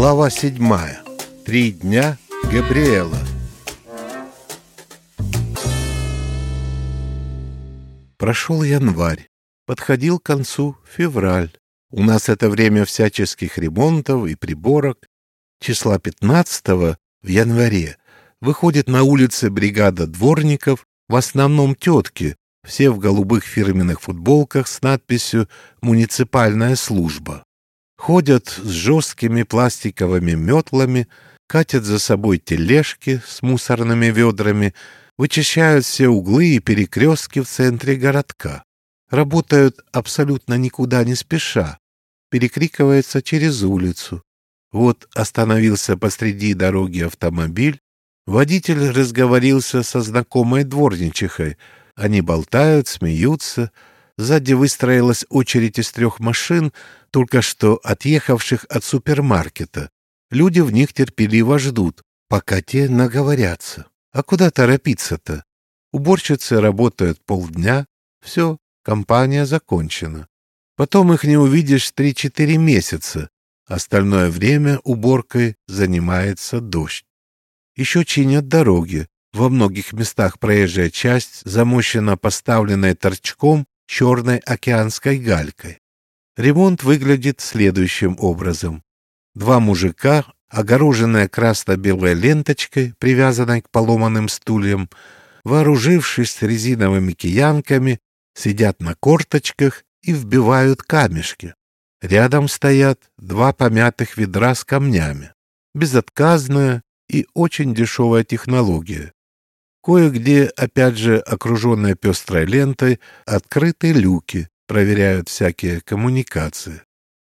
Глава седьмая. Три дня Габриэла. Прошел январь. Подходил к концу февраль. У нас это время всяческих ремонтов и приборок. Числа 15 в январе выходит на улицы бригада дворников, в основном тетки, все в голубых фирменных футболках с надписью «Муниципальная служба». Ходят с жесткими пластиковыми метлами, катят за собой тележки с мусорными ведрами, вычищают все углы и перекрестки в центре городка. Работают абсолютно никуда не спеша, перекрикивается через улицу. Вот остановился посреди дороги автомобиль, водитель разговорился со знакомой дворничихой — они болтают, смеются. Сзади выстроилась очередь из трех машин, только что отъехавших от супермаркета. Люди в них терпеливо ждут, пока те наговорятся. А куда торопиться-то? Уборщицы работают полдня. Все, компания закончена. Потом их не увидишь три-четыре месяца. Остальное время уборкой занимается дождь. Еще чинят дороги, во многих местах проезжая часть замощена поставленной торчком черной океанской галькой. Ремонт выглядит следующим образом. Два мужика, огороженные красно-белой ленточкой, привязанной к поломанным стульям, вооружившись резиновыми киянками, сидят на корточках и вбивают камешки. Рядом стоят два помятых ведра с камнями. Безотказная и очень дешевая технология. Кое-где, опять же, окруженные пестрой лентой, открыты люки, проверяют всякие коммуникации.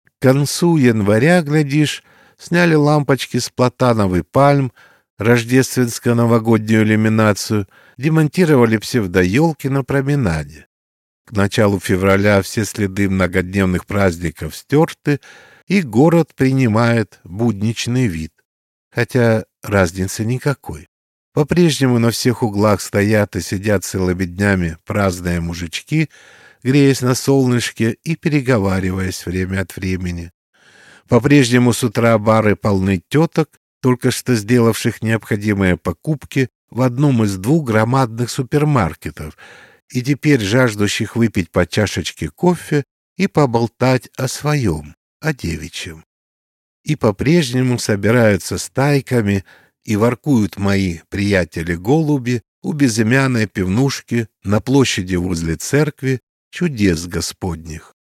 К концу января, глядишь, сняли лампочки с платановый пальм, рождественско-новогоднюю иллюминацию, демонтировали псевдоелки на променаде. К началу февраля все следы многодневных праздников стерты, и город принимает будничный вид. Хотя разницы никакой. По-прежнему на всех углах стоят и сидят целыми днями праздные мужички, греясь на солнышке и переговариваясь время от времени. По-прежнему с утра бары полны теток, только что сделавших необходимые покупки в одном из двух громадных супермаркетов, и теперь жаждущих выпить по чашечке кофе и поболтать о своем, о девичьем. И по-прежнему собираются стайками, и воркуют мои приятели-голуби у безымянной пивнушки на площади возле церкви чудес Господних.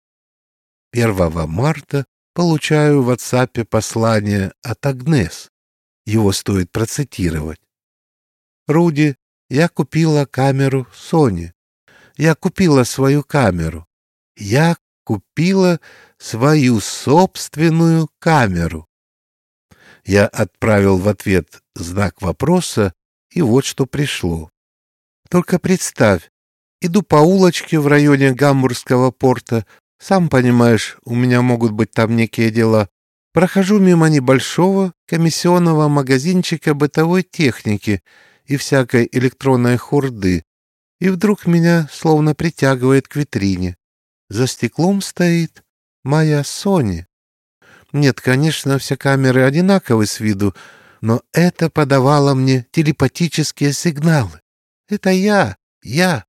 1 марта получаю в WhatsApp послание от Агнес. Его стоит процитировать. «Руди, я купила камеру Сони. Я купила свою камеру. Я купила свою собственную камеру. Я отправил в ответ знак вопроса, и вот что пришло. Только представь, иду по улочке в районе Гамбургского порта, сам понимаешь, у меня могут быть там некие дела. Прохожу мимо небольшого комиссионного магазинчика бытовой техники и всякой электронной хурды, и вдруг меня словно притягивает к витрине. За стеклом стоит моя Сони. Нет, конечно, все камеры одинаковы с виду, но это подавало мне телепатические сигналы. Это я, я.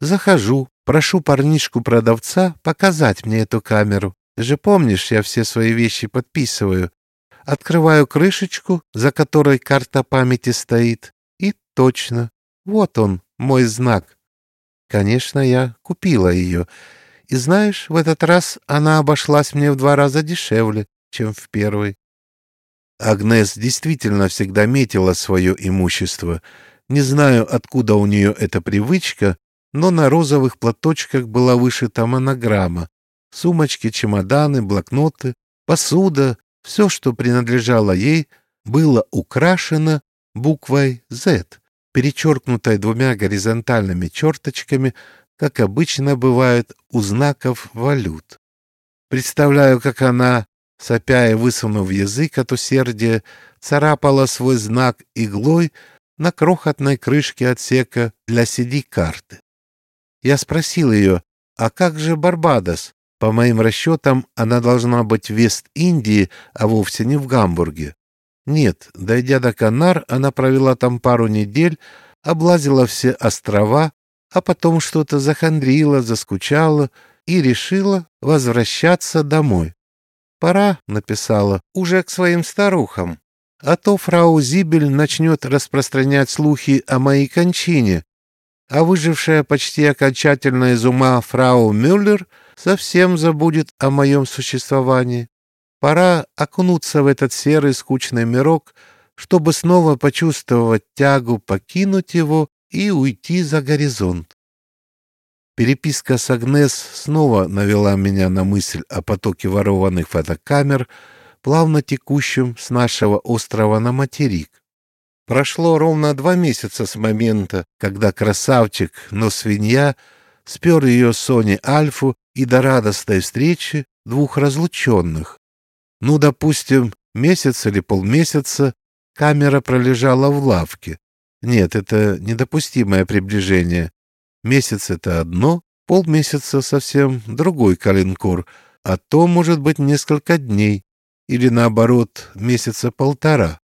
Захожу, прошу парнишку-продавца показать мне эту камеру. Ты же помнишь, я все свои вещи подписываю. Открываю крышечку, за которой карта памяти стоит, и точно, вот он, мой знак. Конечно, я купила ее, и знаешь, в этот раз она обошлась мне в два раза дешевле, чем в первый. Агнес действительно всегда метила свое имущество. Не знаю, откуда у нее эта привычка, но на розовых платочках была вышита монограмма. Сумочки, чемоданы, блокноты, посуда, все, что принадлежало ей, было украшено буквой «Z», перечеркнутой двумя горизонтальными черточками как обычно бывает у знаков валют. Представляю, как она, сопя и высунув язык от усердия, царапала свой знак иглой на крохотной крышке отсека для CD-карты. Я спросил ее, а как же Барбадос? По моим расчетам, она должна быть в Вест-Индии, а вовсе не в Гамбурге. Нет, дойдя до Канар, она провела там пару недель, облазила все острова, а потом что-то захандрила, заскучала и решила возвращаться домой. «Пора», — написала, — «уже к своим старухам. А то фрау Зибель начнет распространять слухи о моей кончине, а выжившая почти окончательно из ума фрау Мюллер совсем забудет о моем существовании. Пора окунуться в этот серый скучный мирок, чтобы снова почувствовать тягу покинуть его и уйти за горизонт. Переписка с Агнес снова навела меня на мысль о потоке ворованных фотокамер, плавно текущем с нашего острова на материк. Прошло ровно два месяца с момента, когда красавчик, но свинья, спер ее Соне Альфу и до радостной встречи двух разлученных. Ну, допустим, месяц или полмесяца камера пролежала в лавке. Нет, это недопустимое приближение. Месяц — это одно, полмесяца — совсем другой калинкор, а то, может быть, несколько дней, или, наоборот, месяца полтора.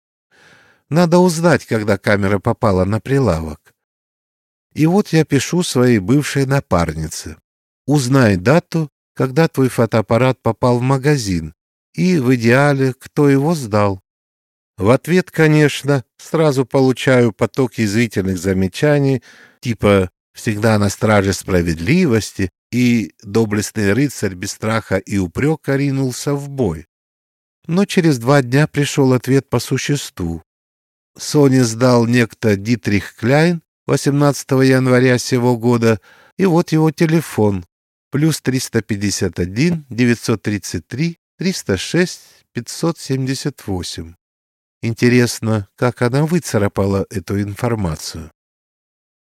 Надо узнать, когда камера попала на прилавок. И вот я пишу своей бывшей напарнице. Узнай дату, когда твой фотоаппарат попал в магазин, и, в идеале, кто его сдал. В ответ, конечно, сразу получаю поток язвительных замечаний, типа «всегда на страже справедливости» и «доблестный рыцарь без страха и упрека ринулся в бой». Но через два дня пришел ответ по существу. Соне сдал некто Дитрих Кляйн 18 января сего года, и вот его телефон плюс 351 933 306 578. Интересно, как она выцарапала эту информацию.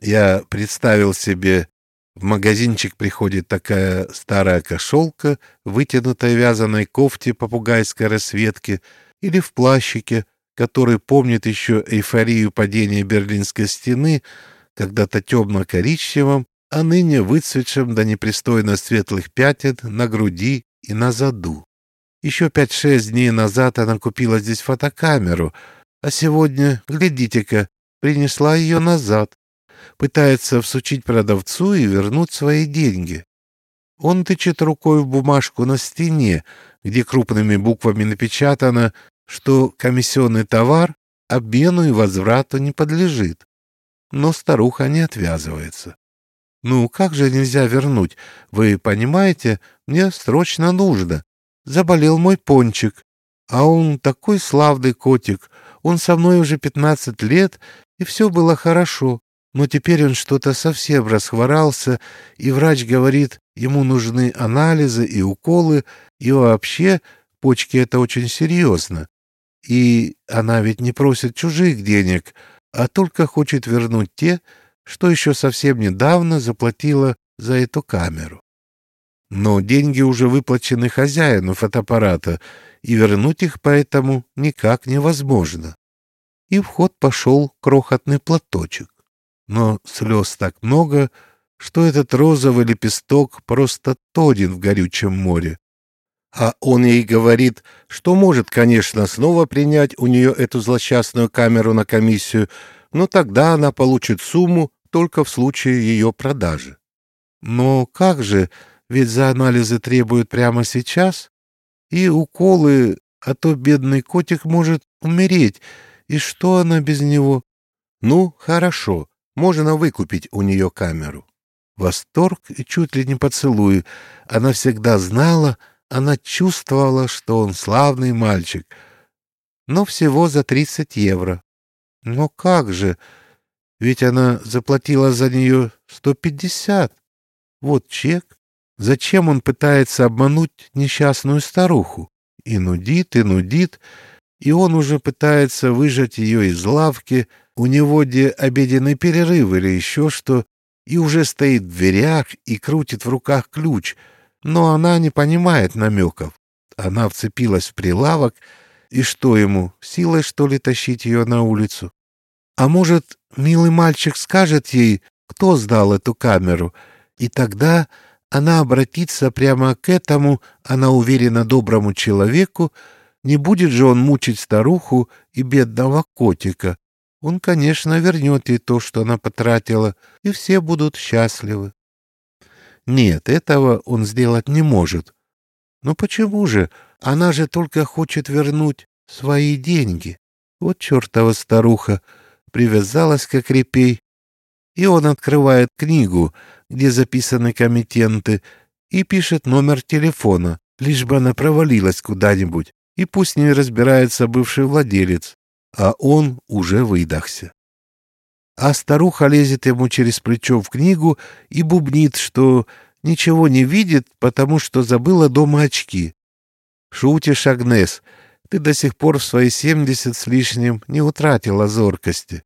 Я представил себе, в магазинчик приходит такая старая кошелка, вытянутая вязаной кофте попугайской расцветки или в плащике, который помнит еще эйфорию падения Берлинской стены, когда-то темно-коричневым, а ныне выцветшим до непристойно светлых пятен на груди и на заду. Еще пять-шесть дней назад она купила здесь фотокамеру, а сегодня, глядите-ка, принесла ее назад. Пытается всучить продавцу и вернуть свои деньги. Он тычет рукой в бумажку на стене, где крупными буквами напечатано, что комиссионный товар обмену и возврату не подлежит. Но старуха не отвязывается. «Ну, как же нельзя вернуть? Вы понимаете, мне срочно нужно. Заболел мой пончик. А он такой славный котик. Он со мной уже пятнадцать лет, и все было хорошо. Но теперь он что-то совсем расхворался, и врач говорит, ему нужны анализы и уколы, и вообще почки это очень серьезно. И она ведь не просит чужих денег, а только хочет вернуть те, что еще совсем недавно заплатила за эту камеру. Но деньги уже выплачены хозяину фотоаппарата, и вернуть их поэтому никак невозможно. И в ход пошел крохотный платочек. Но слез так много, что этот розовый лепесток просто тонет в горючем море. А он ей говорит, что может, конечно, снова принять у нее эту злосчастную камеру на комиссию, но тогда она получит сумму только в случае ее продажи. Но как же, ведь за анализы требуют прямо сейчас, и уколы, а то бедный котик может умереть, и что она без него? Ну, хорошо, можно выкупить у нее камеру. Восторг и чуть ли не поцелуй. Она всегда знала, она чувствовала, что он славный мальчик. Но всего за тридцать евро. Но как же? Ведь она заплатила за нее сто пятьдесят. Вот чек. Зачем он пытается обмануть несчастную старуху? И нудит, и нудит, и он уже пытается выжать ее из лавки, у него где обеденный перерыв или еще что, и уже стоит в дверях и крутит в руках ключ, но она не понимает намеков. Она вцепилась в прилавок, и что ему, силой, что ли, тащить ее на улицу? А может, милый мальчик скажет ей, кто сдал эту камеру, и тогда она обратится прямо к этому, она уверена, доброму человеку, не будет же он мучить старуху и бедного котика. Он, конечно, вернет ей то, что она потратила, и все будут счастливы. Нет, этого он сделать не может. Но почему же? Она же только хочет вернуть свои деньги. Вот чертова старуха привязалась как репей. И он открывает книгу, где записаны комитенты, и пишет номер телефона, лишь бы она провалилась куда-нибудь, и пусть не разбирается бывший владелец, а он уже выдохся. А старуха лезет ему через плечо в книгу и бубнит, что ничего не видит, потому что забыла дома очки. Шутишь, Агнес, ты до сих пор в свои семьдесят с лишним не утратила зоркости.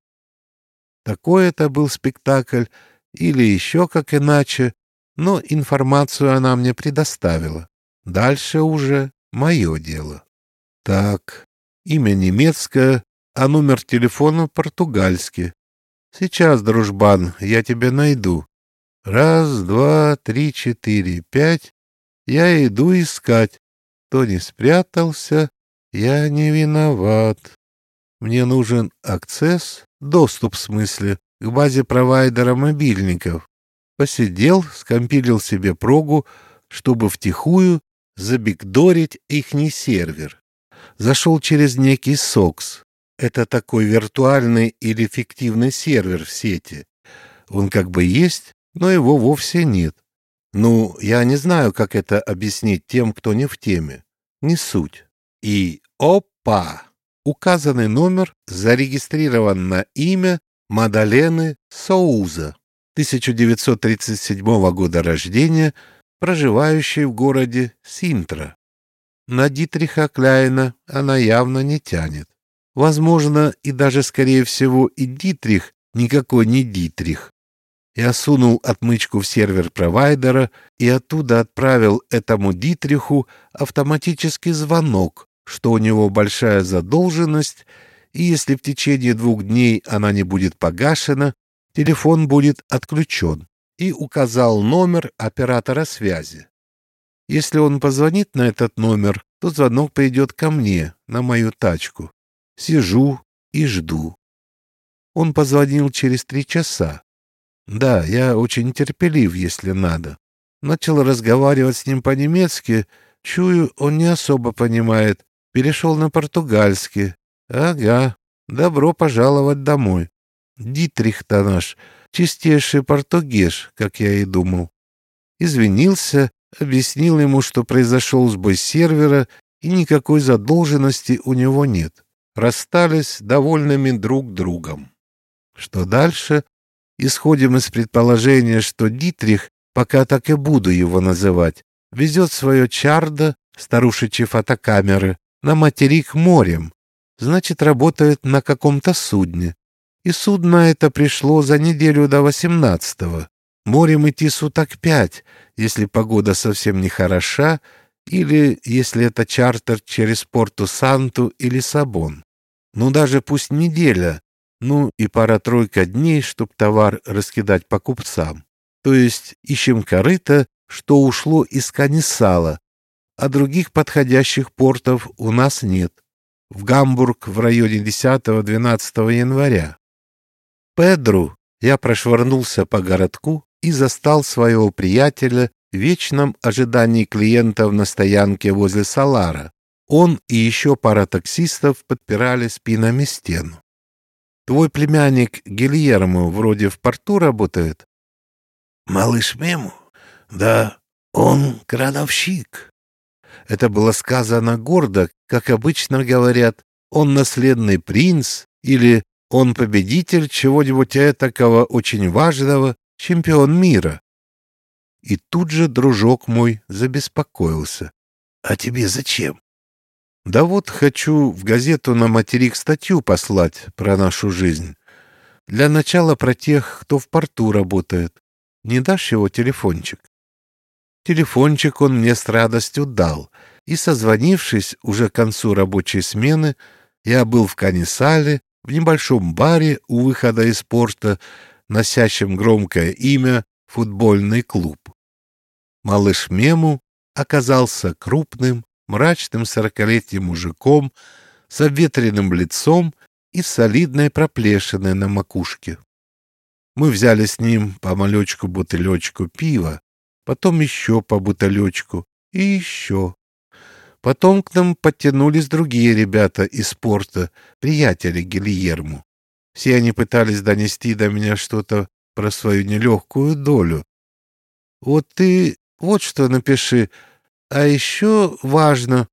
Такой это был спектакль, или еще как иначе, но информацию она мне предоставила. Дальше уже мое дело. Так, имя немецкое, а номер телефона португальский. Сейчас, дружбан, я тебя найду. Раз, два, три, четыре, пять. Я иду искать. Кто не спрятался, я не виноват. Мне нужен акцесс, доступ в смысле, к базе провайдера мобильников. Посидел, скомпилил себе прогу, чтобы втихую забигдорить ихний сервер. Зашел через некий СОКС. Это такой виртуальный или фиктивный сервер в сети. Он как бы есть, но его вовсе нет. Ну, я не знаю, как это объяснить тем, кто не в теме. Не суть. И опа! Указанный номер зарегистрирован на имя Мадалены Соуза, 1937 года рождения, проживающей в городе Синтра. На Дитриха Кляйна она явно не тянет. Возможно, и даже, скорее всего, и Дитрих никакой не Дитрих. Я сунул отмычку в сервер провайдера и оттуда отправил этому Дитриху автоматический звонок, что у него большая задолженность, и если в течение двух дней она не будет погашена, телефон будет отключен, и указал номер оператора связи. Если он позвонит на этот номер, то звонок придет ко мне, на мою тачку. Сижу и жду. Он позвонил через три часа. Да, я очень терпелив, если надо. Начал разговаривать с ним по-немецки. Чую, он не особо понимает. Перешел на португальский. Ага, добро пожаловать домой. Дитрих-то наш, чистейший португеш, как я и думал. Извинился, объяснил ему, что произошел сбой сервера и никакой задолженности у него нет расстались довольными друг другом. Что дальше? Исходим из предположения, что Дитрих, пока так и буду его называть, везет свое чардо, старушечьи фотокамеры, на материк морем, значит, работает на каком-то судне. И судно это пришло за неделю до восемнадцатого. Морем идти суток пять, если погода совсем не хороша, или если это чартер через Порту-Санту или Сабон. Ну, даже пусть неделя, ну и пара-тройка дней, чтоб товар раскидать по купцам. То есть ищем корыто, что ушло из Канисала, а других подходящих портов у нас нет. В Гамбург в районе 10-12 января. Педру я прошвырнулся по городку и застал своего приятеля вечном ожидании клиентов на стоянке возле Салара. Он и еще пара таксистов подпирали спинами стену. Твой племянник Гильермо вроде в порту работает? Малыш Мему? Да, он крановщик. Это было сказано гордо, как обычно говорят, он наследный принц или он победитель чего-нибудь этакого очень важного, чемпион мира. И тут же дружок мой забеспокоился. — А тебе зачем? Да вот хочу в газету на материк статью послать про нашу жизнь. Для начала про тех, кто в порту работает. Не дашь его телефончик? Телефончик он мне с радостью дал, и, созвонившись уже к концу рабочей смены, я был в Канисале, в небольшом баре у выхода из порта, носящем громкое имя «Футбольный клуб». Малыш Мему оказался крупным, мрачным сорокалетним мужиком с обветренным лицом и солидной проплешиной на макушке. Мы взяли с ним по малечку-бутылечку пива, потом еще по бутылечку и еще. Потом к нам подтянулись другие ребята из спорта, приятели Гильерму. Все они пытались донести до меня что-то про свою нелегкую долю. Вот ты вот что напиши. А еще важно...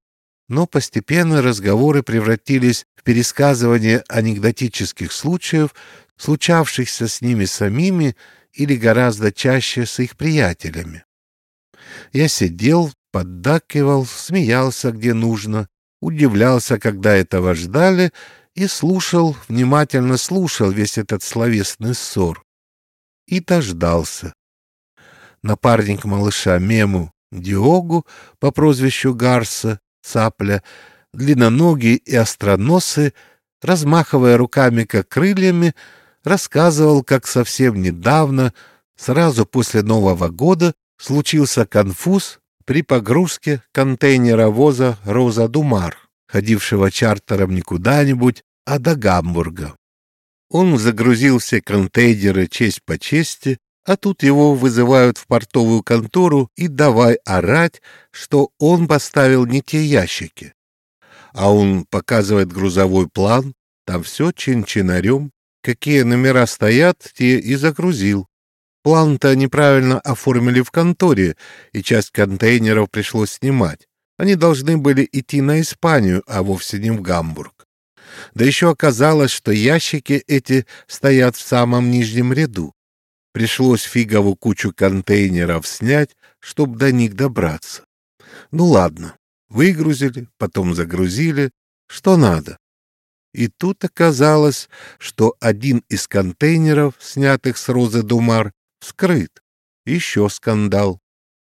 Но постепенно разговоры превратились в пересказывание анекдотических случаев, случавшихся с ними самими или гораздо чаще с их приятелями. Я сидел, поддакивал, смеялся где нужно, удивлялся, когда этого ждали, и слушал, внимательно слушал весь этот словесный ссор. И дождался. Напарник малыша Мему Диогу по прозвищу Гарса, цапля, длинноногий и остроносый, размахивая руками как крыльями, рассказывал, как совсем недавно, сразу после Нового года, случился конфуз при погрузке контейнеровоза «Роза Думар», ходившего чартером не куда-нибудь, а до Гамбурга. Он загрузил все контейнеры честь по чести, а тут его вызывают в портовую контору и давай орать, что он поставил не те ящики. А он показывает грузовой план, там все чин-чинарем, какие номера стоят, те и загрузил. План-то неправильно оформили в конторе, и часть контейнеров пришлось снимать. Они должны были идти на Испанию, а вовсе не в Гамбург. Да еще оказалось, что ящики эти стоят в самом нижнем ряду. Пришлось фигову кучу контейнеров снять, чтобы до них добраться. Ну ладно, выгрузили, потом загрузили, что надо. И тут оказалось, что один из контейнеров, снятых с Розы Думар, вскрыт. Еще скандал.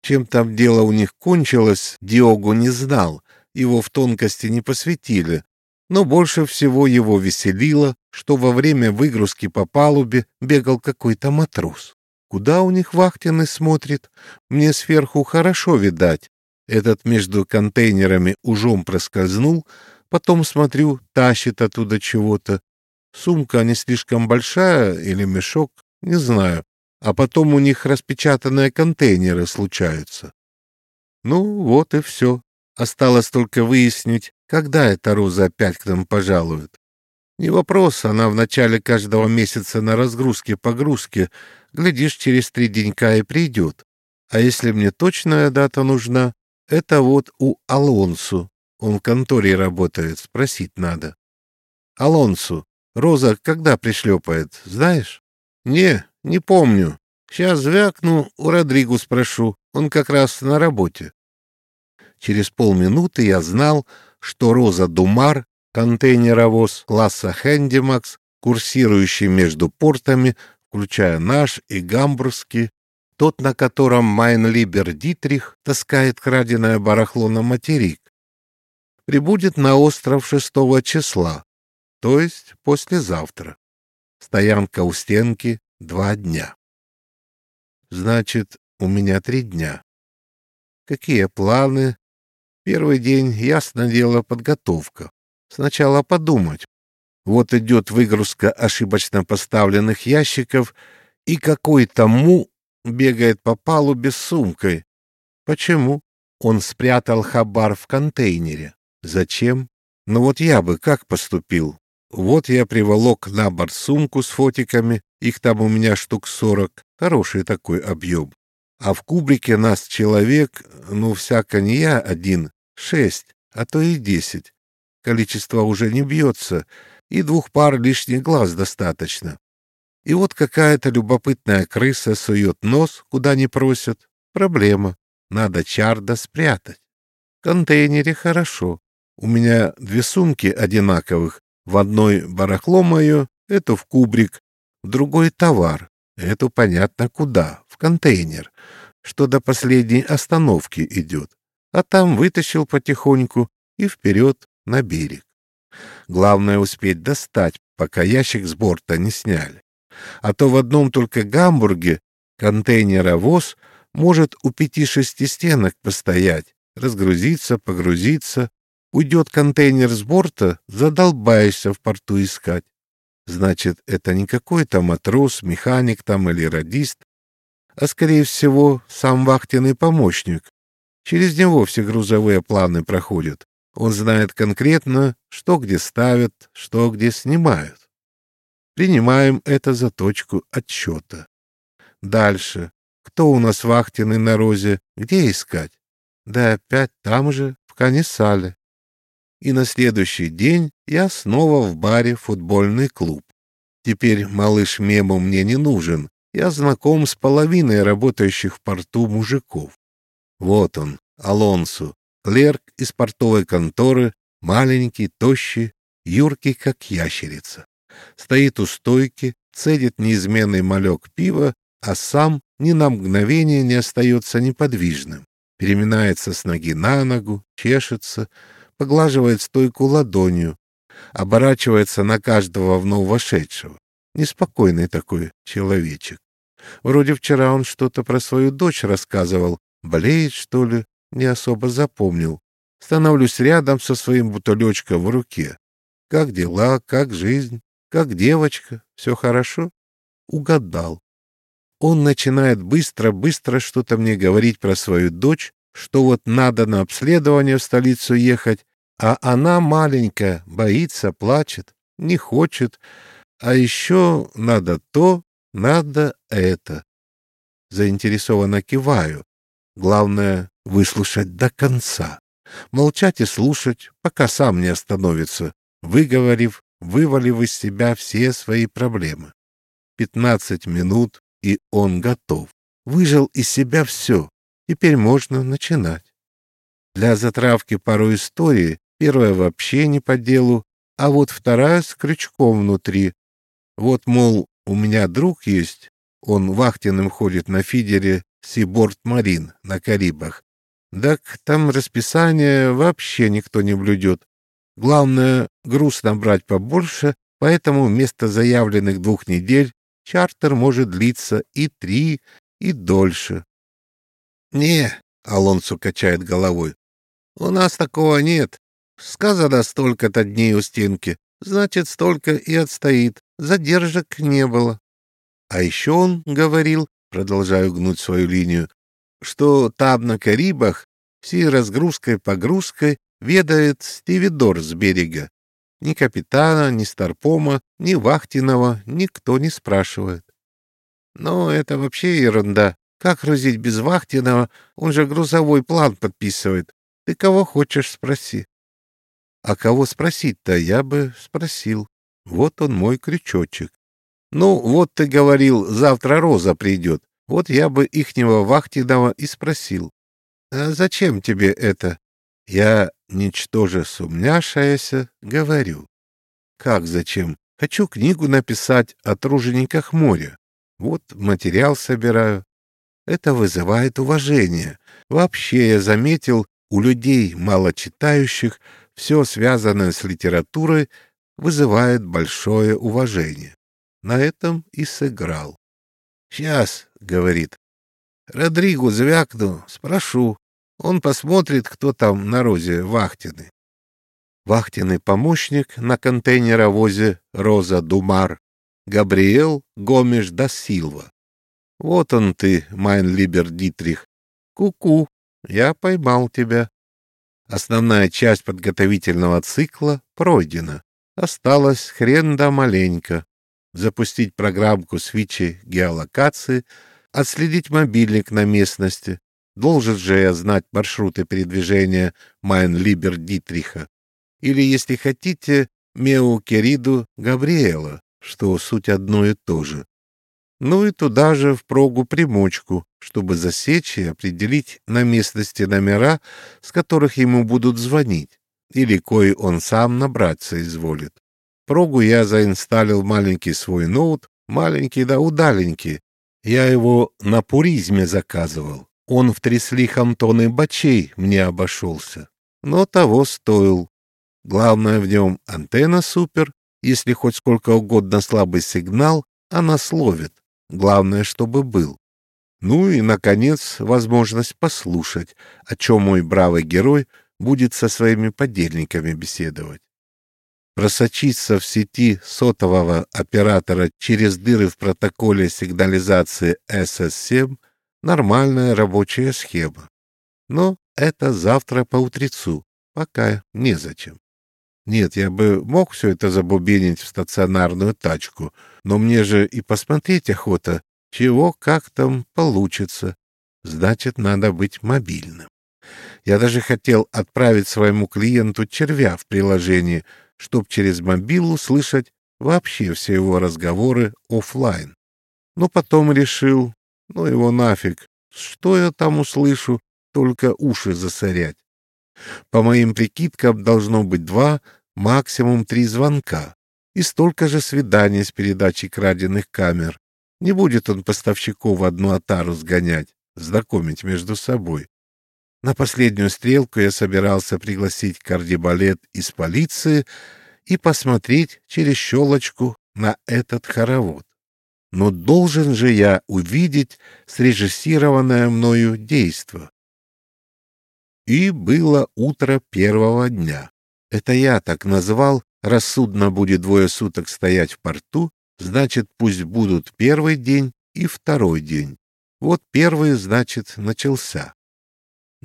Чем там дело у них кончилось, Диогу не знал, его в тонкости не посвятили, но больше всего его веселило, что во время выгрузки по палубе бегал какой-то матрос. Куда у них вахтенный смотрит? Мне сверху хорошо видать. Этот между контейнерами ужом проскользнул, потом, смотрю, тащит оттуда чего-то. Сумка не слишком большая или мешок, не знаю. А потом у них распечатанные контейнеры случаются. Ну, вот и все. Осталось только выяснить, когда эта Роза опять к нам пожалует. Не вопрос, она в начале каждого месяца на разгрузке-погрузке, глядишь, через три денька и придет. А если мне точная дата нужна, это вот у Алонсу. Он в конторе работает, спросить надо. Алонсу, Роза когда пришлепает, знаешь? Не, не помню. Сейчас звякну, у Родригу спрошу, он как раз на работе. Через полминуты я знал, что Роза Думар, контейнеровоз класса Хэндимакс, курсирующий между портами, включая наш и гамбургский, тот, на котором Майнлибер Дитрих таскает краденое барахло на материк, прибудет на остров 6 числа, то есть послезавтра. Стоянка у стенки два дня. Значит, у меня три дня. Какие планы, Первый день, ясно дело, подготовка. Сначала подумать. Вот идет выгрузка ошибочно поставленных ящиков, и какой-то му бегает по палубе с сумкой. Почему? Он спрятал хабар в контейнере. Зачем? Ну вот я бы как поступил? Вот я приволок на борт сумку с фотиками, их там у меня штук сорок, хороший такой объем. А в кубрике нас человек, ну, всяко не я один, Шесть, а то и десять. Количество уже не бьется, и двух пар лишних глаз достаточно. И вот какая-то любопытная крыса сует нос, куда не просят. Проблема. Надо чарда спрятать. В контейнере хорошо. У меня две сумки одинаковых. В одной барахло мое, эту в кубрик, в другой товар. Эту понятно куда, в контейнер, что до последней остановки идет а там вытащил потихоньку и вперед на берег. Главное успеть достать, пока ящик с борта не сняли. А то в одном только Гамбурге контейнеровоз Может у пяти-шести стенок постоять, разгрузиться, погрузиться. Уйдет контейнер с борта, задолбаешься в порту искать. Значит, это не какой-то матрос, механик там или радист, а, скорее всего, сам вахтенный помощник. Через него все грузовые планы проходят. Он знает конкретно, что где ставят, что где снимают. Принимаем это за точку отсчета. Дальше. Кто у нас вахтенный на розе? Где искать? Да опять там же, в Канисале. И на следующий день я снова в баре «Футбольный клуб». Теперь малыш Мему мне не нужен. Я знаком с половиной работающих в порту мужиков. Вот он, Алонсо, клерк из портовой конторы, маленький, тощий, юркий, как ящерица. Стоит у стойки, цедит неизменный малек пива, а сам ни на мгновение не остается неподвижным. Переминается с ноги на ногу, чешется, поглаживает стойку ладонью, оборачивается на каждого вновь вошедшего. Неспокойный такой человечек. Вроде вчера он что-то про свою дочь рассказывал. Болеет, что ли? Не особо запомнил. Становлюсь рядом со своим бутылечком в руке. Как дела, как жизнь, как девочка, все хорошо? Угадал. Он начинает быстро-быстро что-то мне говорить про свою дочь, что вот надо на обследование в столицу ехать, а она маленькая, боится, плачет, не хочет, а еще надо то, надо это. Заинтересованно киваю. Главное — выслушать до конца. Молчать и слушать, пока сам не остановится, выговорив, вывалив из себя все свои проблемы. Пятнадцать минут, и он готов. Выжил из себя все. Теперь можно начинать. Для затравки пару историй, первая вообще не по делу, а вот вторая с крючком внутри. Вот, мол, у меня друг есть, он вахтенным ходит на фидере Сиборд Марин на Карибах. Так там расписание вообще никто не блюдет. Главное, груз набрать побольше, поэтому вместо заявленных двух недель чартер может длиться и три, и дольше. — Не, — Алонсо качает головой, — у нас такого нет. Сказано столько-то дней у стенки, значит, столько и отстоит. Задержек не было. А еще он говорил, продолжаю гнуть свою линию, что там на Карибах всей разгрузкой-погрузкой ведает Стивидор с берега. Ни капитана, ни старпома, ни вахтенного никто не спрашивает. Но это вообще ерунда. Как грузить без вахтенного? Он же грузовой план подписывает. Ты кого хочешь, спроси. А кого спросить-то я бы спросил. Вот он мой крючочек. Ну, вот ты говорил, завтра Роза придет. Вот я бы ихнего вахтенного и спросил. А зачем тебе это? Я, ничтоже сумняшаяся, говорю. Как зачем? Хочу книгу написать о тружениках моря. Вот материал собираю. Это вызывает уважение. Вообще я заметил, у людей, мало читающих, все связанное с литературой вызывает большое уважение. На этом и сыграл. «Сейчас», — говорит, — «Родригу звякну, спрошу, он посмотрит, кто там на розе вахтенный. Вахтенный помощник на контейнеровозе Роза Думар, Габриэл Гомеш да Силва. Вот он ты, Майн Либер Дитрих. Ку-ку, я поймал тебя. Основная часть подготовительного цикла пройдена. Осталось хрен да маленько. Запустить программку с фичей геолокации, отследить мобильник на местности, Должен же я знать маршруты передвижения mein lieber Дитриха. Или, если хотите, meu querido Габриэла, что суть одно и то же. Ну и туда же в прогу примочку, чтобы засечь и определить на местности номера, с которых ему будут звонить, или кои он сам набрать изволит. Прогу я заинсталил маленький свой ноут, маленький да удаленький. Я его на пуризме заказывал. Он в три с лихом тонны бачей мне обошелся, но того стоил. Главное в нем антенна супер, если хоть сколько угодно слабый сигнал, она словит. Главное, чтобы был. Ну и, наконец, возможность послушать, о чем мой бравый герой будет со своими подельниками беседовать. Просочиться в сети сотового оператора через дыры в протоколе сигнализации SS-7 — нормальная рабочая схема. Но это завтра по утрецу, пока незачем. Нет, я бы мог все это забубенить в стационарную тачку, но мне же и посмотреть охота, чего как там получится. Значит, надо быть мобильным. Я даже хотел отправить своему клиенту червя в приложении, чтоб через мобилу слышать вообще все его разговоры офлайн. Но потом решил, ну его нафиг, что я там услышу, только уши засорять. По моим прикидкам, должно быть два, максимум три звонка и столько же свиданий с передачей краденных камер. Не будет он поставщиков одну отару сгонять, знакомить между собой. На последнюю стрелку я собирался пригласить кардибалет из полиции и посмотреть через щелочку на этот хоровод. Но должен же я увидеть срежиссированное мною действо. И было утро первого дня. Это я так назвал, рассудно будет двое суток стоять в порту, значит, пусть будут первый день и второй день. Вот первый, значит, начался.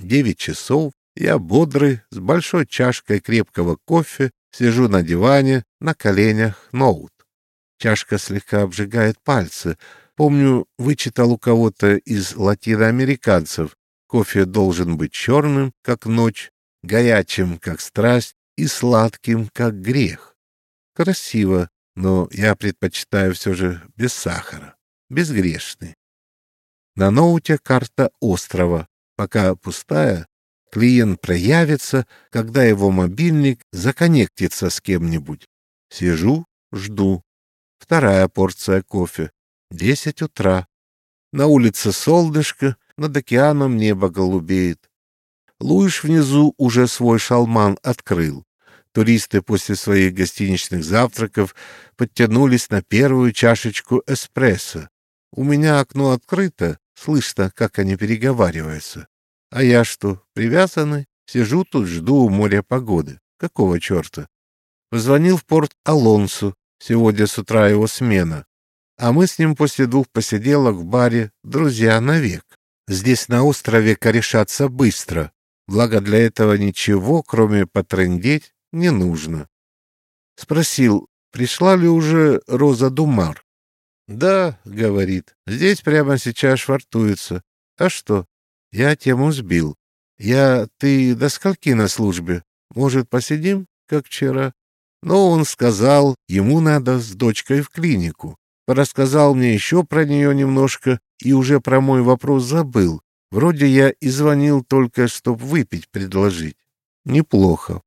Девять часов, я бодрый, с большой чашкой крепкого кофе, сижу на диване, на коленях ноут. Чашка слегка обжигает пальцы. Помню, вычитал у кого-то из латиноамериканцев, Кофе должен быть черным, как ночь, горячим, как страсть, и сладким, как грех. Красиво, но я предпочитаю все же без сахара, безгрешный. На ноуте карта острова, пока пустая, клиент проявится, когда его мобильник законнектится с кем-нибудь. Сижу, жду. Вторая порция кофе. Десять утра. На улице солнышко, над океаном небо голубеет. Луиш внизу уже свой шалман открыл. Туристы после своих гостиничных завтраков подтянулись на первую чашечку эспрессо. У меня окно открыто, слышно, как они переговариваются. А я что, привязанный? Сижу тут, жду у моря погоды. Какого черта? Позвонил в порт Алонсу. Сегодня с утра его смена. А мы с ним после двух посиделок в баре друзья навек. Здесь на острове корешаться быстро, благо для этого ничего, кроме потрындеть, не нужно. Спросил, пришла ли уже Роза Думар. «Да», — говорит, — «здесь прямо сейчас швартуется. А что? Я тему сбил. Я... Ты до скольки на службе? Может, посидим, как вчера?» Но он сказал, ему надо с дочкой в клинику. Рассказал мне еще про нее немножко и уже про мой вопрос забыл. Вроде я и звонил только, чтоб выпить предложить. Неплохо.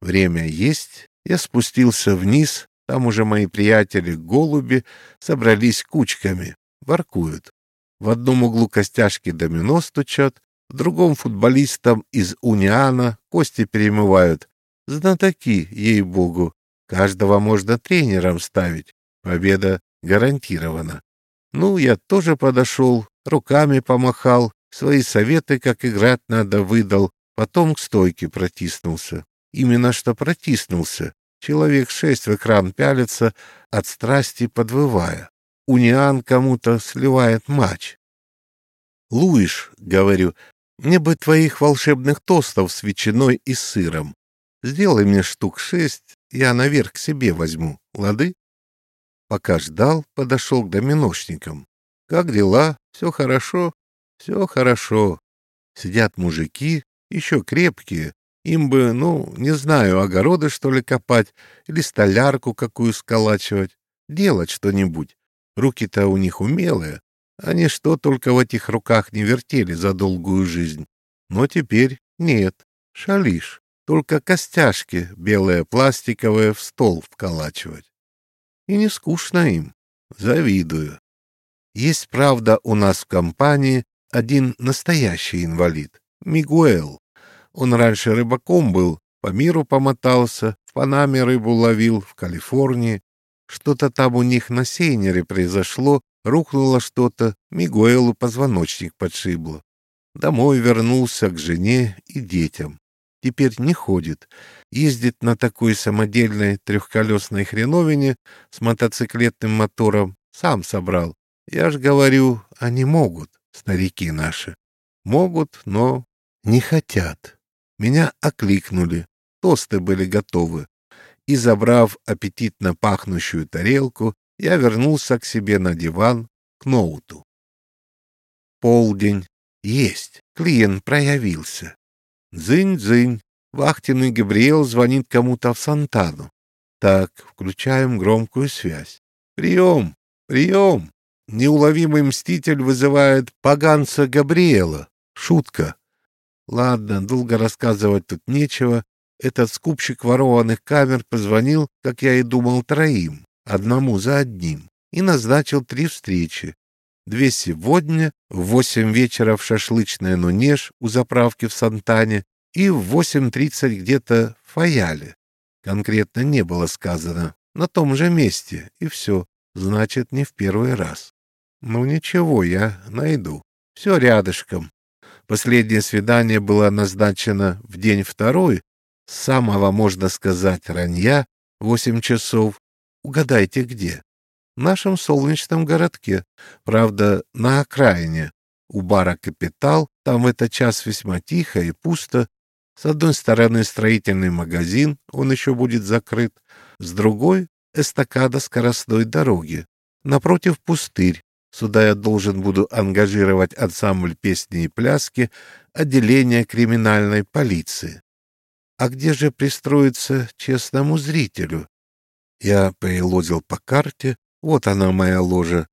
Время есть. Я спустился вниз. Там уже мои приятели-голуби собрались кучками. Воркуют. В одном углу костяшки домино стучат, в другом футболистам из Униана кости перемывают. Знатоки, ей-богу. Каждого можно тренером ставить. Победа гарантирована. Ну, я тоже подошел, руками помахал, свои советы, как играть надо, выдал, потом к стойке протиснулся. Именно что протиснулся. Человек шесть в экран пялится, от страсти подвывая. Униан кому-то сливает матч. «Луиш», — говорю, — «мне бы твоих волшебных тостов с ветчиной и сыром. Сделай мне штук шесть, я наверх к себе возьму, лады?» Пока ждал, подошел к доминошникам. «Как дела? Все хорошо?» «Все хорошо. Сидят мужики, еще крепкие. Им бы, ну, не знаю, огороды, что ли, копать или столярку какую сколачивать. Делать что-нибудь. Руки-то у них умелые. Они что только в этих руках не вертели за долгую жизнь. Но теперь нет. Шалиш. Только костяшки белые пластиковые в стол вколачивать. И не скучно им. Завидую. Есть, правда, у нас в компании один настоящий инвалид. Мигуэл. Он раньше рыбаком был, по миру помотался, в Панаме рыбу ловил, в Калифорнии. Что-то там у них на сейнере произошло, Рухнуло что-то, Мигуэлу позвоночник подшибло. Домой вернулся к жене и детям. Теперь не ходит. Ездит на такой самодельной трехколесной хреновине с мотоциклетным мотором. Сам собрал. Я ж говорю, они могут, старики наши. Могут, но не хотят. Меня окликнули. Тосты были готовы. И, забрав аппетитно пахнущую тарелку, я вернулся к себе на диван, к ноуту. Полдень. Есть. Клиент проявился. Дзынь-дзынь. Вахтенный Габриэл звонит кому-то в Сантану. Так, включаем громкую связь. Прием! Прием! Неуловимый мститель вызывает поганца Габриэла. Шутка. Ладно, долго рассказывать тут нечего. Этот скупщик ворованных камер позвонил, как я и думал, троим, одному за одним, и назначил три встречи. Две сегодня, в восемь вечера в шашлычное Нунеш у заправки в Сантане и в восемь тридцать где-то в Фаяле. Конкретно не было сказано. На том же месте, и все. Значит, не в первый раз. Ну ничего, я найду. Все рядышком. Последнее свидание было назначено в день второй, самого, можно сказать, ранья, восемь часов. Угадайте, где? В нашем солнечном городке. Правда, на окраине. У бара «Капитал» там в этот час весьма тихо и пусто. С одной стороны строительный магазин, он еще будет закрыт. С другой — эстакада скоростной дороги. Напротив пустырь, Сюда я должен буду ангажировать ансамбль песни и пляски отделения криминальной полиции. А где же пристроиться честному зрителю? Я поелозил по карте, вот она моя ложа.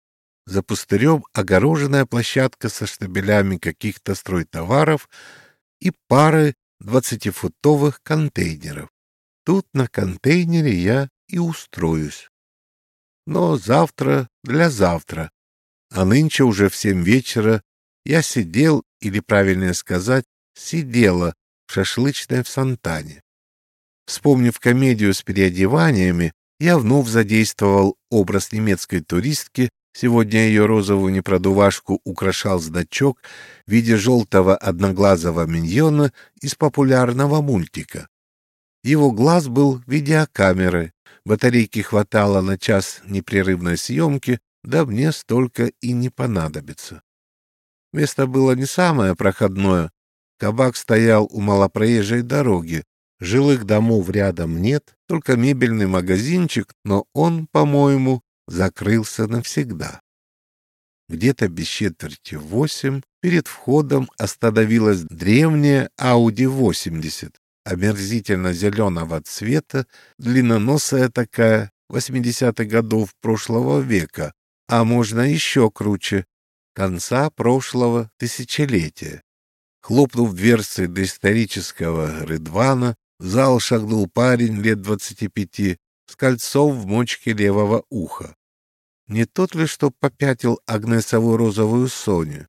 За пустырем огороженная площадка со штабелями каких-то стройтоваров и пары двадцатифутовых контейнеров. Тут на контейнере я и устроюсь. Но завтра для завтра а нынче уже в семь вечера я сидел, или правильнее сказать, сидела в шашлычной в Сантане. Вспомнив комедию с переодеваниями, я вновь задействовал образ немецкой туристки, сегодня ее розовую непродувашку украшал значок в виде желтого одноглазого миньона из популярного мультика. Его глаз был видеокамерой, батарейки хватало на час непрерывной съемки, да мне столько и не понадобится. Место было не самое проходное. Кабак стоял у малопроезжей дороги. Жилых домов рядом нет, только мебельный магазинчик, но он, по-моему, закрылся навсегда. Где-то без четверти восемь перед входом остановилась древняя Audi 80, омерзительно зеленого цвета, длинноносая такая, 80-х годов прошлого века, а можно еще круче, конца прошлого тысячелетия. Хлопнув дверцы доисторического Рыдвана, в зал шагнул парень лет двадцати пяти с кольцом в мочке левого уха. Не тот ли, что попятил Агнесову розовую Соню?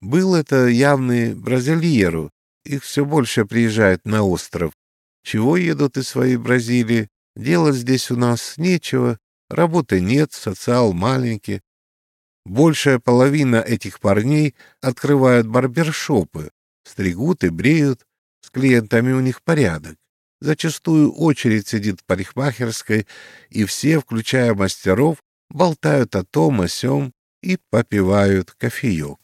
Был это явный бразильеру, их все больше приезжает на остров. Чего едут из своей Бразилии? Делать здесь у нас нечего, Работы нет, социал маленький. Большая половина этих парней открывают барбершопы, стригут и бреют, с клиентами у них порядок. Зачастую очередь сидит в парикмахерской, и все, включая мастеров, болтают о том, о сём и попивают кофеек.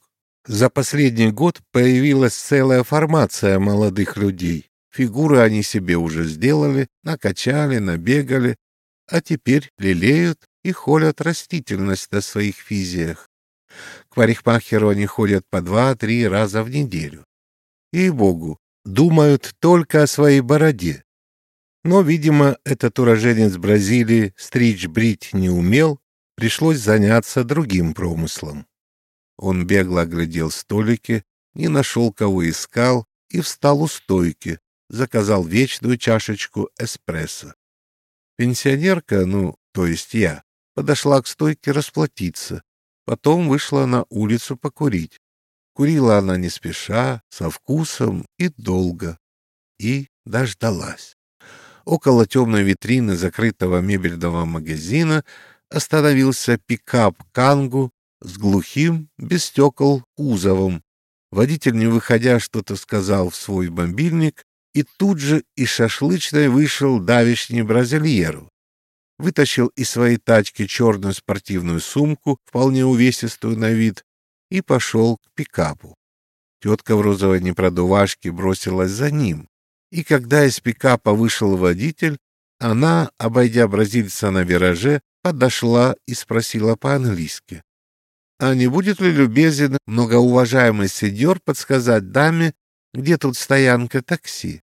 За последний год появилась целая формация молодых людей. Фигуры они себе уже сделали, накачали, набегали, а теперь лелеют и холят растительность на своих физиях. К парикмахеру они ходят по два-три раза в неделю. И богу, думают только о своей бороде. Но, видимо, этот уроженец Бразилии стричь брить не умел, пришлось заняться другим промыслом. Он бегло оглядел столики, не нашел, кого искал, и встал у стойки, заказал вечную чашечку эспрессо. Пенсионерка, ну, то есть я, подошла к стойке расплатиться, потом вышла на улицу покурить. Курила она не спеша, со вкусом и долго. И дождалась. Около темной витрины закрытого мебельного магазина остановился пикап «Кангу» с глухим, без стекол, кузовом. Водитель, не выходя, что-то сказал в свой мобильник, и тут же из шашлычной вышел давишний бразильеру. Вытащил из своей тачки черную спортивную сумку, вполне увесистую на вид, и пошел к пикапу. Тетка в розовой непродувашке бросилась за ним, и когда из пикапа вышел водитель, она, обойдя бразильца на вираже, подошла и спросила по-английски. «А не будет ли любезен многоуважаемый сеньор подсказать даме, где тут стоянка такси?»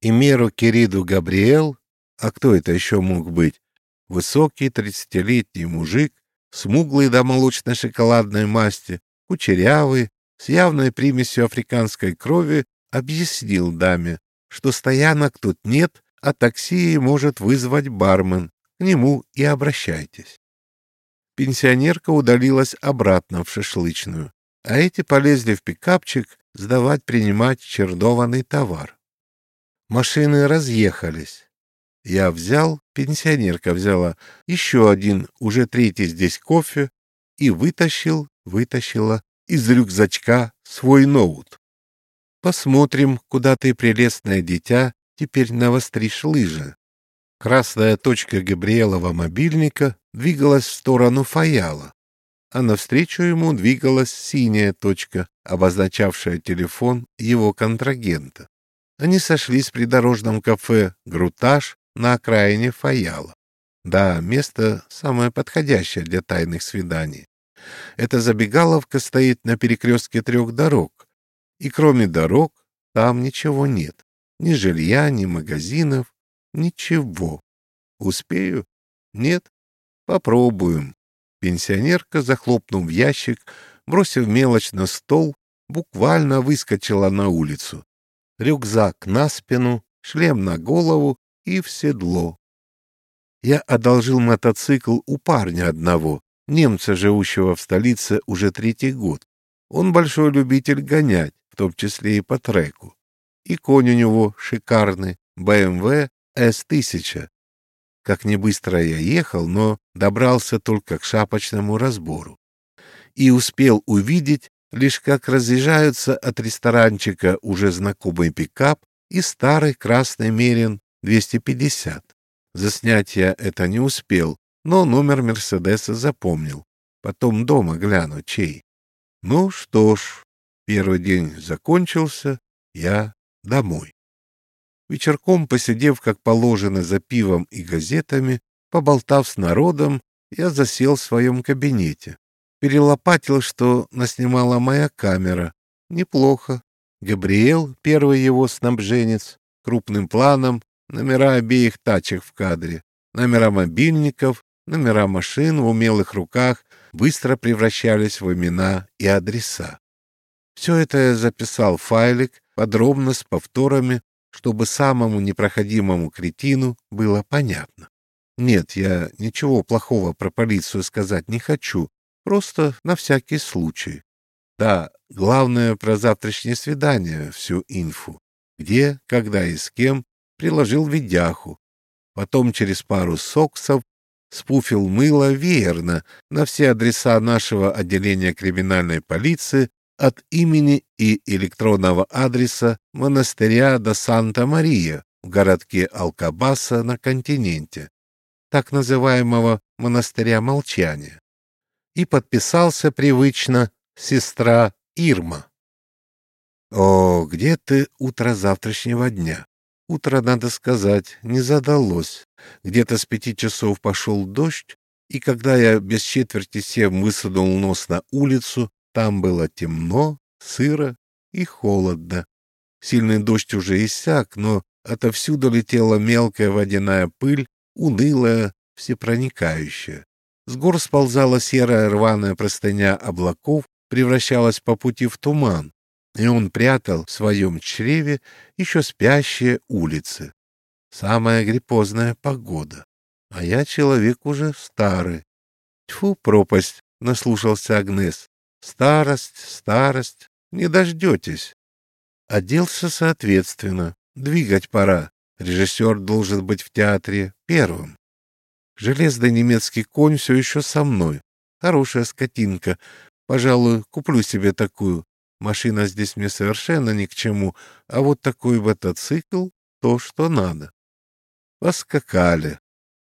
И меру Кириду Габриэл, а кто это еще мог быть, высокий тридцатилетний мужик, смуглый до молочно-шоколадной масти, кучерявый, с явной примесью африканской крови, объяснил даме, что стоянок тут нет, а такси может вызвать бармен. К нему и обращайтесь. Пенсионерка удалилась обратно в шашлычную, а эти полезли в пикапчик сдавать принимать чердованный товар. Машины разъехались. Я взял, пенсионерка взяла еще один, уже третий здесь кофе и вытащил, вытащила из рюкзачка свой ноут. Посмотрим, куда ты, прелестное дитя, теперь навостришь лыжи. Красная точка Габриэлова мобильника двигалась в сторону Фаяла, а навстречу ему двигалась синяя точка, обозначавшая телефон его контрагента. Они сошлись при дорожном кафе «Грутаж» на окраине Фаяла. Да, место самое подходящее для тайных свиданий. Эта забегаловка стоит на перекрестке трех дорог, и кроме дорог там ничего нет. Ни жилья, ни магазинов, ничего. Успею? Нет? Попробуем. Пенсионерка, захлопнув ящик, бросив мелочь на стол, буквально выскочила на улицу. Рюкзак на спину, шлем на голову и в седло. Я одолжил мотоцикл у парня одного, немца, живущего в столице уже третий год. Он большой любитель гонять, в том числе и по треку. И конь у него шикарный, BMW S1000. Как не быстро я ехал, но добрался только к шапочному разбору. И успел увидеть, лишь как разъезжаются от ресторанчика уже знакомый пикап и старый красный Мерин 250. Заснять я это не успел, но номер Мерседеса запомнил. Потом дома гляну, чей. Ну что ж, первый день закончился, я домой. Вечерком, посидев, как положено, за пивом и газетами, поболтав с народом, я засел в своем кабинете. Перелопатил, что наснимала моя камера. Неплохо. Габриэл, первый его снабженец, крупным планом, номера обеих тачек в кадре, номера мобильников, номера машин в умелых руках быстро превращались в имена и адреса. Все это я записал в файлик, подробно с повторами, чтобы самому непроходимому кретину было понятно. Нет, я ничего плохого про полицию сказать не хочу, просто на всякий случай. Да, главное про завтрашнее свидание, всю инфу. Где, когда и с кем, приложил видяху. Потом через пару соксов спуфил мыло веерно на все адреса нашего отделения криминальной полиции от имени и электронного адреса монастыря до Санта-Мария в городке Алкабаса на континенте, так называемого монастыря молчания, и подписался привычно сестра Ирма. О, где ты утро завтрашнего дня? Утро, надо сказать, не задалось. Где-то с пяти часов пошел дождь, и когда я без четверти семь высунул нос на улицу, там было темно, сыро и холодно. Сильный дождь уже иссяк, но отовсюду летела мелкая водяная пыль, унылая, всепроникающая. С гор сползала серая рваная простыня облаков, превращалась по пути в туман, и он прятал в своем чреве еще спящие улицы. Самая гриппозная погода. А я человек уже старый. Тьфу, пропасть, наслушался Агнес. Старость, старость, не дождетесь. Оделся соответственно. Двигать пора. Режиссер должен быть в театре первым. Железный немецкий конь все еще со мной. Хорошая скотинка. Пожалуй, куплю себе такую. Машина здесь мне совершенно ни к чему, а вот такой мотоцикл — то, что надо. Поскакали.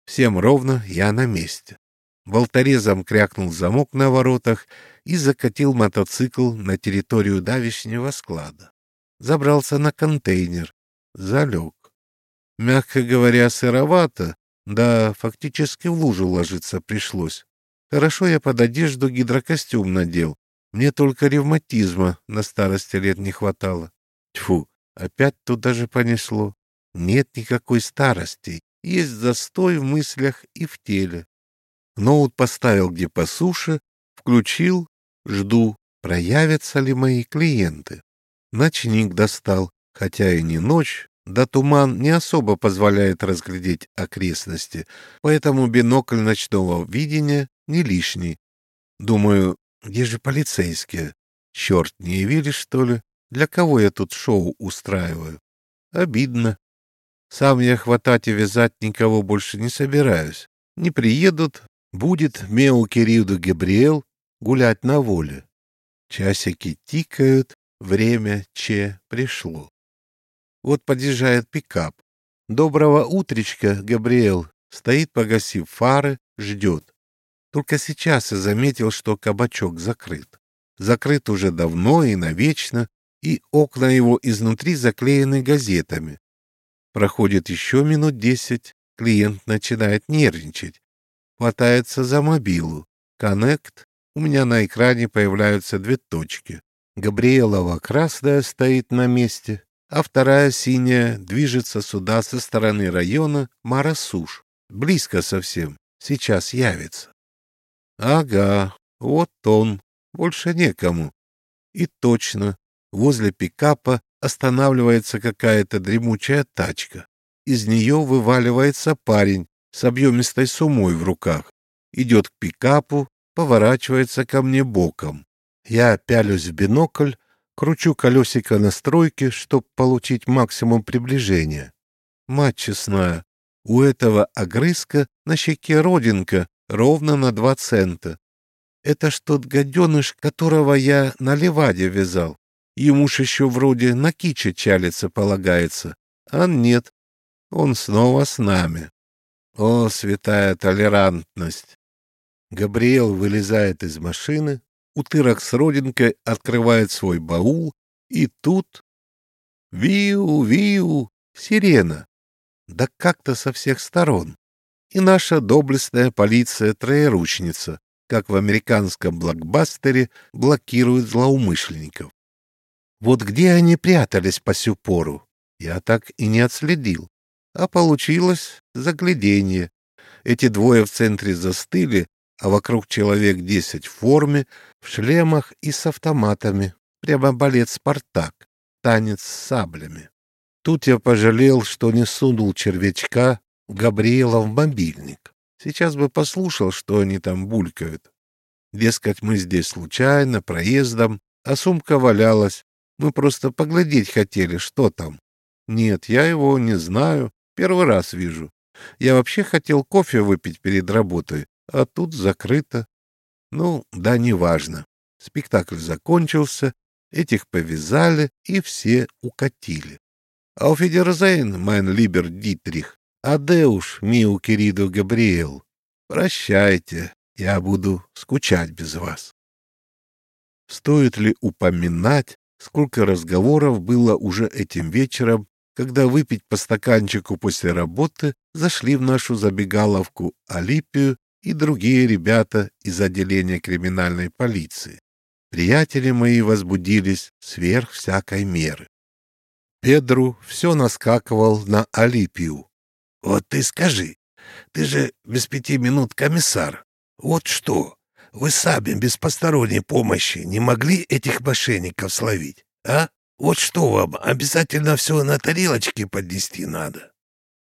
Всем ровно, я на месте. Болторезом крякнул замок на воротах и закатил мотоцикл на территорию давишнего склада. Забрался на контейнер. Залег. Мягко говоря, сыровато, да фактически в лужу ложиться пришлось. Хорошо я под одежду гидрокостюм надел. Мне только ревматизма на старости лет не хватало. Тьфу, опять туда же понесло. Нет никакой старости, есть застой в мыслях и в теле. Ноут поставил где по суше, включил, жду, проявятся ли мои клиенты. Ночник достал, хотя и не ночь, да туман не особо позволяет разглядеть окрестности, поэтому бинокль ночного видения не лишний. Думаю, где же полицейские? Черт, не явились, что ли? Для кого я тут шоу устраиваю? Обидно. Сам я хватать и вязать никого больше не собираюсь. Не приедут, будет Меу Кириду Габриэл гулять на воле. Часики тикают, время че пришло. Вот подъезжает пикап. Доброго утречка, Габриэл. Стоит, погасив фары, ждет. Только сейчас я заметил, что кабачок закрыт. Закрыт уже давно и навечно, и окна его изнутри заклеены газетами. Проходит еще минут десять, клиент начинает нервничать. Хватается за мобилу. Коннект. У меня на экране появляются две точки. Габриэлова красная стоит на месте, а вторая синяя движется сюда со стороны района Марасуш. Близко совсем. Сейчас явится. Ага, вот он. Больше некому. И точно, возле пикапа останавливается какая-то дремучая тачка. Из нее вываливается парень с объемистой сумой в руках. Идет к пикапу, поворачивается ко мне боком. Я пялюсь в бинокль, кручу колесико настройки, чтобы получить максимум приближения. Мать честная, у этого огрызка на щеке родинка ровно на два цента. Это ж тот гаденыш, которого я на леваде вязал. Ему ж еще вроде на киче чалиться полагается. А нет, он снова с нами. О, святая толерантность! Габриэл вылезает из машины, утырок с родинкой открывает свой баул, и тут... Виу, виу, сирена. Да как-то со всех сторон. И наша доблестная полиция-троеручница, как в американском блокбастере, блокирует злоумышленников. Вот где они прятались по сю пору, я так и не отследил. А получилось заглядение. Эти двое в центре застыли, а вокруг человек десять в форме, в шлемах и с автоматами. Прямо балет «Спартак», танец с саблями. Тут я пожалел, что не сунул червячка Габриэла в мобильник. Сейчас бы послушал, что они там булькают. Дескать, мы здесь случайно, проездом, а сумка валялась. Мы просто поглядеть хотели, что там. Нет, я его не знаю, первый раз вижу. Я вообще хотел кофе выпить перед работой, а тут закрыто. Ну, да, неважно. Спектакль закончился, этих повязали и все укатили. Auf Wiedersehen, mein lieber Дитрих, adeus, meu querido Габриэл, прощайте, я буду скучать без вас. Стоит ли упоминать, сколько разговоров было уже этим вечером, когда выпить по стаканчику после работы зашли в нашу забегаловку Алипию и другие ребята из отделения криминальной полиции. Приятели мои возбудились сверх всякой меры. Педру все наскакивал на Алипию. «Вот ты скажи, ты же без пяти минут комиссар. Вот что, вы сами без посторонней помощи не могли этих мошенников словить, а? Вот что вам, обязательно все на тарелочке поднести надо?»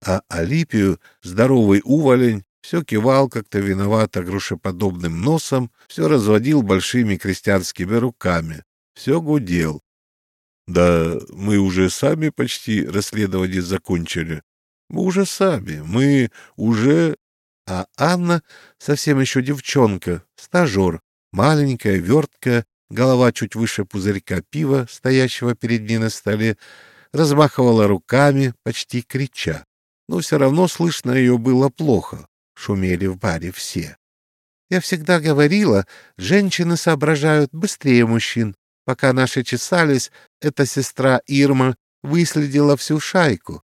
А Алипию, здоровый уволень, все кивал как-то виновато грушеподобным носом, все разводил большими крестьянскими руками, все гудел. Да мы уже сами почти расследование закончили. Мы уже сами, мы уже... А Анна, совсем еще девчонка, стажер, маленькая, верткая, голова чуть выше пузырька пива, стоящего перед ней на столе, размахивала руками, почти крича. Но все равно слышно ее было плохо. Шумели в баре все. Я всегда говорила, женщины соображают быстрее мужчин. Пока наши чесались, эта сестра Ирма выследила всю шайку.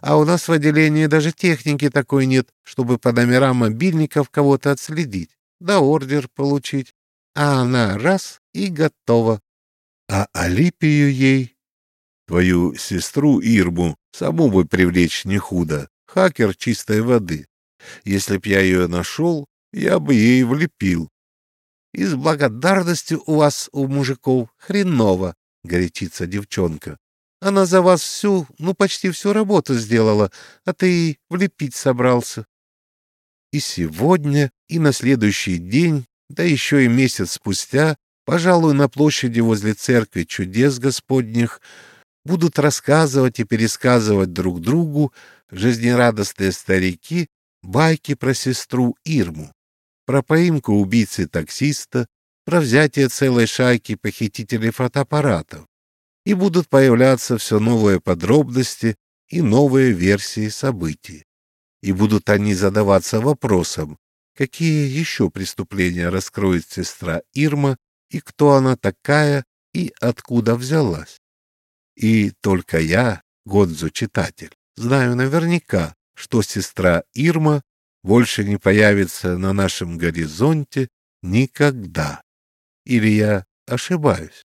А у нас в отделении даже техники такой нет, чтобы по номерам мобильников кого-то отследить, да ордер получить. А она раз — и готова. А Алипию ей, твою сестру Ирму, саму бы привлечь не худо. Хакер чистой воды. Если б я ее нашел, я бы ей влепил. И с благодарностью у вас, у мужиков, хреново, — горячится девчонка. Она за вас всю, ну, почти всю работу сделала, а ты влепить собрался. И сегодня, и на следующий день, да еще и месяц спустя, пожалуй, на площади возле церкви чудес Господних, будут рассказывать и пересказывать друг другу жизнерадостные старики байки про сестру Ирму, про поимку убийцы таксиста, про взятие целой шайки похитителей фотоаппаратов. И будут появляться все новые подробности и новые версии событий. И будут они задаваться вопросом, какие еще преступления раскроет сестра Ирма и кто она такая и откуда взялась. И только я, Гонзу-читатель, знаю наверняка, что сестра Ирма больше не появится на нашем горизонте никогда. Или я ошибаюсь?